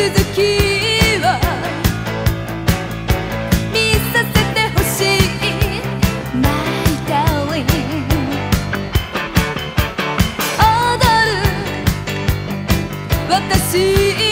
続きを見させてほしい。My darling 踊る。私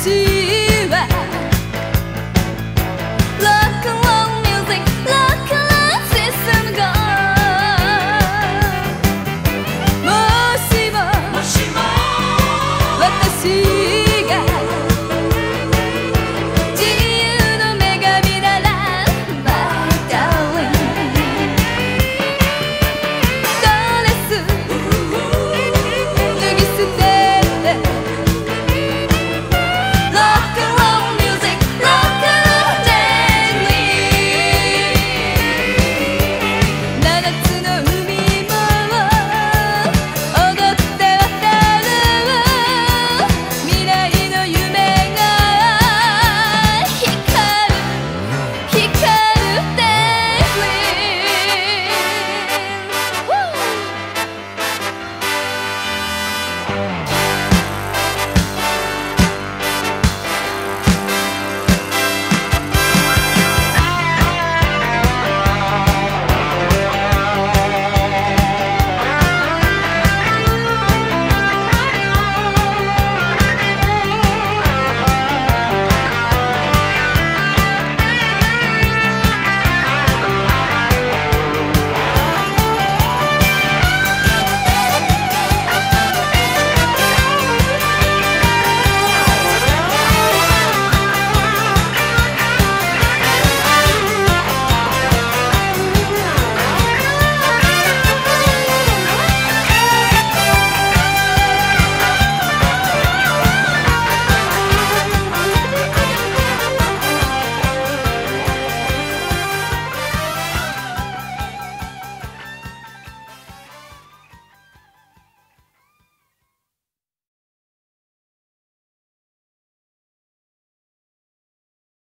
see